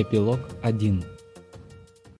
Эпилог 1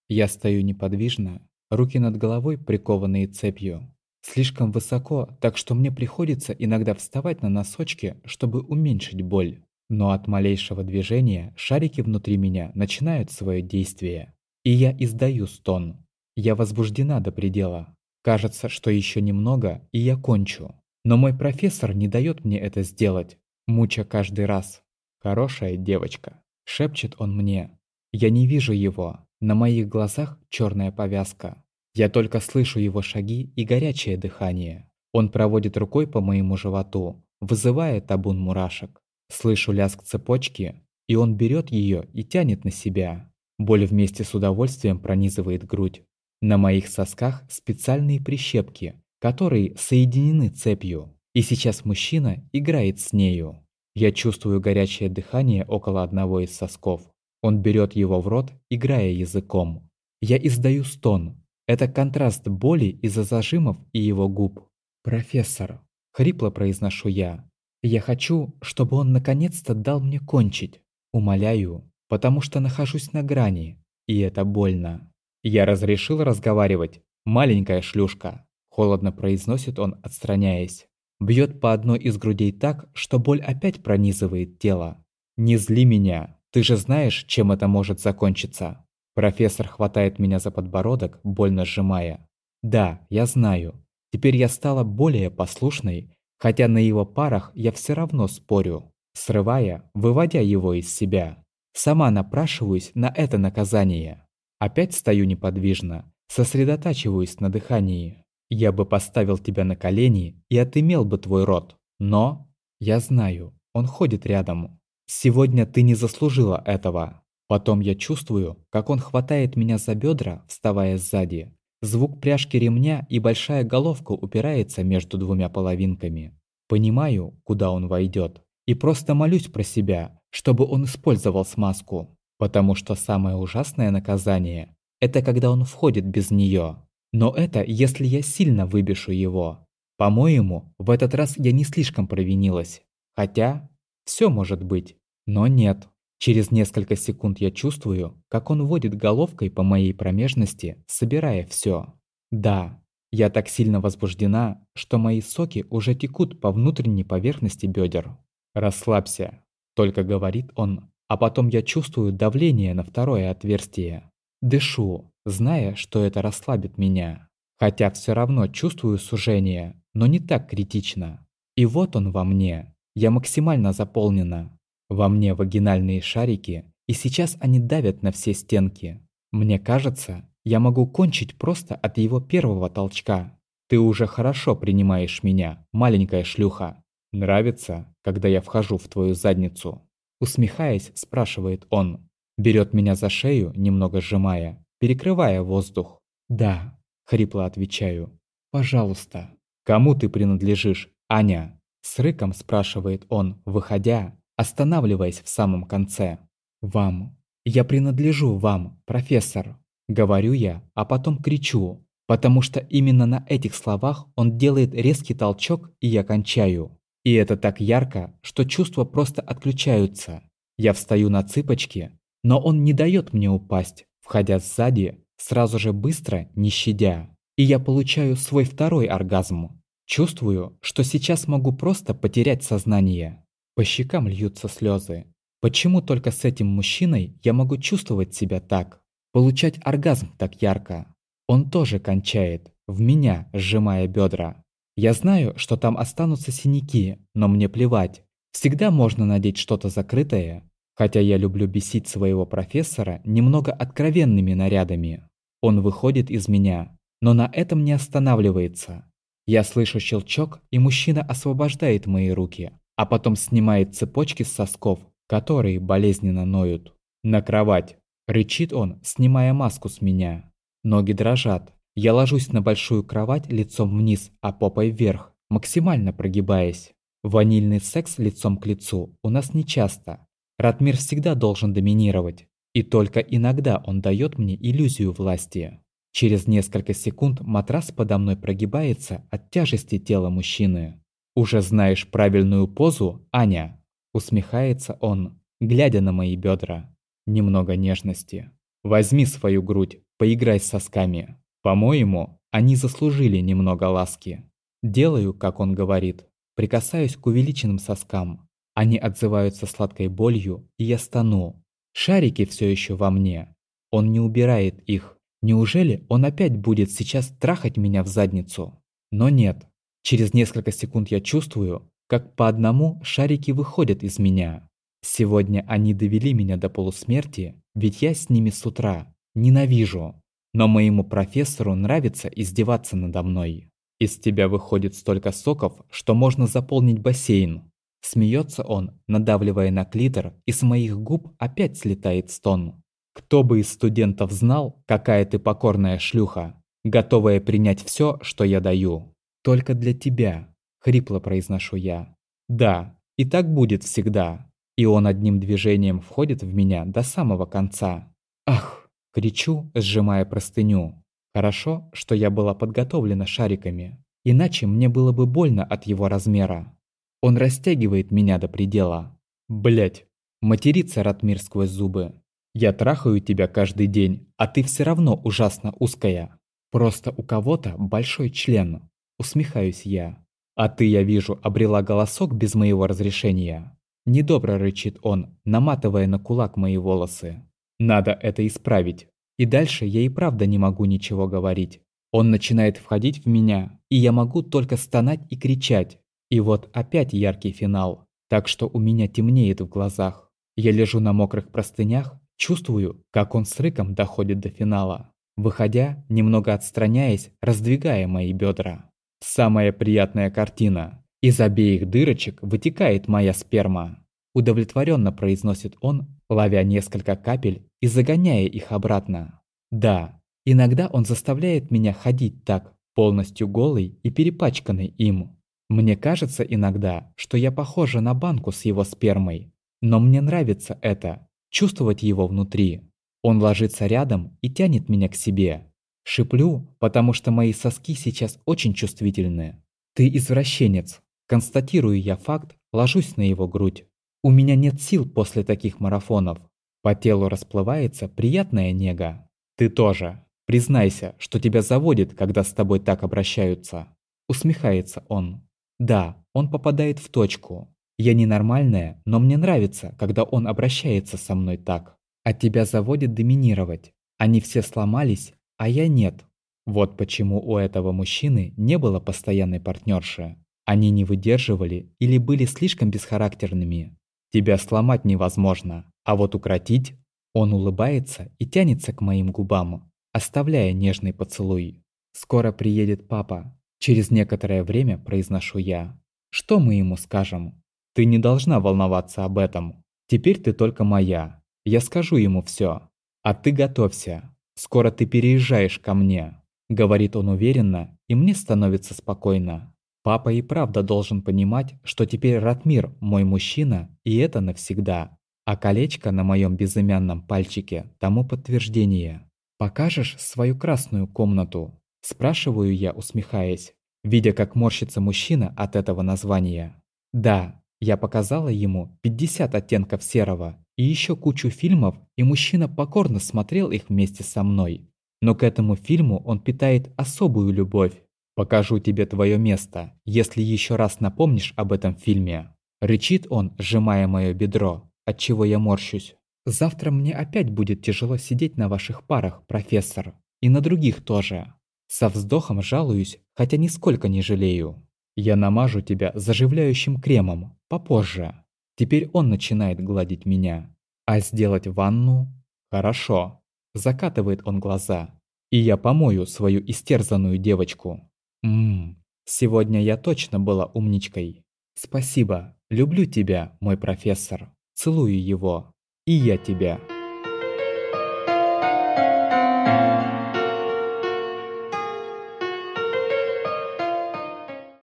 Я стою неподвижно, руки над головой прикованные цепью. Слишком высоко, так что мне приходится иногда вставать на носочки, чтобы уменьшить боль. Но от малейшего движения шарики внутри меня начинают свое действие. И я издаю стон. Я возбуждена до предела. Кажется, что еще немного, и я кончу. Но мой профессор не дает мне это сделать, муча каждый раз. «Хорошая девочка», — шепчет он мне. Я не вижу его, на моих глазах черная повязка. Я только слышу его шаги и горячее дыхание. Он проводит рукой по моему животу, вызывая табун мурашек. Слышу лязг цепочки, и он берет ее и тянет на себя. Боль вместе с удовольствием пронизывает грудь. На моих сосках специальные прищепки, которые соединены цепью. И сейчас мужчина играет с нею. Я чувствую горячее дыхание около одного из сосков. Он берет его в рот, играя языком. Я издаю стон. Это контраст боли из-за зажимов и его губ. «Профессор», — хрипло произношу я, — «я хочу, чтобы он наконец-то дал мне кончить. Умоляю, потому что нахожусь на грани, и это больно». «Я разрешил разговаривать, маленькая шлюшка», — холодно произносит он, отстраняясь. Бьет по одной из грудей так, что боль опять пронизывает тело. «Не зли меня, ты же знаешь, чем это может закончиться». Профессор хватает меня за подбородок, больно сжимая. «Да, я знаю. Теперь я стала более послушной, хотя на его парах я все равно спорю, срывая, выводя его из себя. Сама напрашиваюсь на это наказание. Опять стою неподвижно, сосредотачиваюсь на дыхании. Я бы поставил тебя на колени и отымел бы твой рот. Но я знаю, он ходит рядом. Сегодня ты не заслужила этого. Потом я чувствую, как он хватает меня за бедра, вставая сзади. Звук пряжки ремня и большая головка упирается между двумя половинками. Понимаю, куда он войдет. И просто молюсь про себя, чтобы он использовал смазку. Потому что самое ужасное наказание – это когда он входит без нее. Но это если я сильно выбешу его. По-моему, в этот раз я не слишком провинилась. Хотя, все может быть. Но нет. Через несколько секунд я чувствую, как он водит головкой по моей промежности, собирая все. Да, я так сильно возбуждена, что мои соки уже текут по внутренней поверхности бедер. «Расслабься», – только говорит он, а потом я чувствую давление на второе отверстие. Дышу, зная, что это расслабит меня. Хотя все равно чувствую сужение, но не так критично. И вот он во мне. Я максимально заполнена. Во мне вагинальные шарики, и сейчас они давят на все стенки. Мне кажется, я могу кончить просто от его первого толчка. Ты уже хорошо принимаешь меня, маленькая шлюха. Нравится, когда я вхожу в твою задницу? Усмехаясь, спрашивает он. Берет меня за шею, немного сжимая, перекрывая воздух. «Да», — хрипло отвечаю. «Пожалуйста». «Кому ты принадлежишь, Аня?» С рыком спрашивает он, выходя, останавливаясь в самом конце. «Вам. Я принадлежу вам, профессор». Говорю я, а потом кричу, потому что именно на этих словах он делает резкий толчок, и я кончаю. И это так ярко, что чувства просто отключаются. Я встаю на цыпочки, но он не дает мне упасть, входя сзади, сразу же быстро, не щадя. И я получаю свой второй оргазм. Чувствую, что сейчас могу просто потерять сознание. По щекам льются слезы. Почему только с этим мужчиной я могу чувствовать себя так? Получать оргазм так ярко? Он тоже кончает, в меня, сжимая бедра. Я знаю, что там останутся синяки, но мне плевать. Всегда можно надеть что-то закрытое, Хотя я люблю бесить своего профессора немного откровенными нарядами. Он выходит из меня, но на этом не останавливается. Я слышу щелчок, и мужчина освобождает мои руки, а потом снимает цепочки с сосков, которые болезненно ноют. «На кровать!» – рычит он, снимая маску с меня. Ноги дрожат. Я ложусь на большую кровать лицом вниз, а попой вверх, максимально прогибаясь. Ванильный секс лицом к лицу у нас нечасто, Ратмир всегда должен доминировать, и только иногда он дает мне иллюзию власти. Через несколько секунд матрас подо мной прогибается от тяжести тела мужчины. «Уже знаешь правильную позу, Аня?» Усмехается он, глядя на мои бедра. Немного нежности. Возьми свою грудь, поиграй с сосками. По-моему, они заслужили немного ласки. Делаю, как он говорит. Прикасаюсь к увеличенным соскам. Они отзываются сладкой болью, и я стану. Шарики все еще во мне. Он не убирает их. Неужели он опять будет сейчас трахать меня в задницу? Но нет. Через несколько секунд я чувствую, как по одному шарики выходят из меня. Сегодня они довели меня до полусмерти, ведь я с ними с утра. Ненавижу. Но моему профессору нравится издеваться надо мной. Из тебя выходит столько соков, что можно заполнить бассейн. Смеется он, надавливая на клитор, и с моих губ опять слетает стон. Кто бы из студентов знал, какая ты покорная шлюха, готовая принять все, что я даю. Только для тебя, хрипло произношу я. Да, и так будет всегда. И он одним движением входит в меня до самого конца. Ах, кричу, сжимая простыню. Хорошо, что я была подготовлена шариками, иначе мне было бы больно от его размера. Он растягивает меня до предела. Блять, матерится Ратмир сквозь зубы. Я трахаю тебя каждый день, а ты все равно ужасно узкая. Просто у кого-то большой член. Усмехаюсь я. А ты, я вижу, обрела голосок без моего разрешения. Недобро рычит он, наматывая на кулак мои волосы. Надо это исправить. И дальше я и правда не могу ничего говорить. Он начинает входить в меня, и я могу только стонать и кричать. И вот опять яркий финал. Так что у меня темнеет в глазах. Я лежу на мокрых простынях, чувствую, как он с рыком доходит до финала. Выходя, немного отстраняясь, раздвигая мои бедра. Самая приятная картина. Из обеих дырочек вытекает моя сперма. Удовлетворенно произносит он, ловя несколько капель и загоняя их обратно. Да, иногда он заставляет меня ходить так, полностью голый и перепачканный им. Мне кажется иногда, что я похожа на банку с его спермой. Но мне нравится это, чувствовать его внутри. Он ложится рядом и тянет меня к себе. Шиплю, потому что мои соски сейчас очень чувствительны. Ты извращенец. Констатирую я факт, ложусь на его грудь. У меня нет сил после таких марафонов. По телу расплывается приятная нега. Ты тоже. Признайся, что тебя заводит, когда с тобой так обращаются. Усмехается он. Да, он попадает в точку. Я ненормальная, но мне нравится, когда он обращается со мной так. А тебя заводит доминировать. Они все сломались, а я нет. Вот почему у этого мужчины не было постоянной партнерши. Они не выдерживали или были слишком бесхарактерными. Тебя сломать невозможно, а вот укротить... Он улыбается и тянется к моим губам, оставляя нежный поцелуй. Скоро приедет папа. Через некоторое время произношу я. Что мы ему скажем? Ты не должна волноваться об этом. Теперь ты только моя. Я скажу ему все. А ты готовься. Скоро ты переезжаешь ко мне. Говорит он уверенно, и мне становится спокойно. Папа и правда должен понимать, что теперь Ратмир мой мужчина, и это навсегда. А колечко на моем безымянном пальчике тому подтверждение. «Покажешь свою красную комнату?» Спрашиваю я, усмехаясь, видя, как морщится мужчина от этого названия. Да, я показала ему 50 оттенков серого и еще кучу фильмов, и мужчина покорно смотрел их вместе со мной. Но к этому фильму он питает особую любовь. Покажу тебе твое место, если еще раз напомнишь об этом фильме. Рычит он, сжимая мое бедро, от чего я морщусь. Завтра мне опять будет тяжело сидеть на ваших парах, профессор. И на других тоже. Со вздохом жалуюсь, хотя нисколько не жалею. Я намажу тебя заживляющим кремом, попозже. Теперь он начинает гладить меня. А сделать ванну? Хорошо. Закатывает он глаза. И я помою свою истерзанную девочку. Ммм, сегодня я точно была умничкой. Спасибо, люблю тебя, мой профессор. Целую его. И я тебя.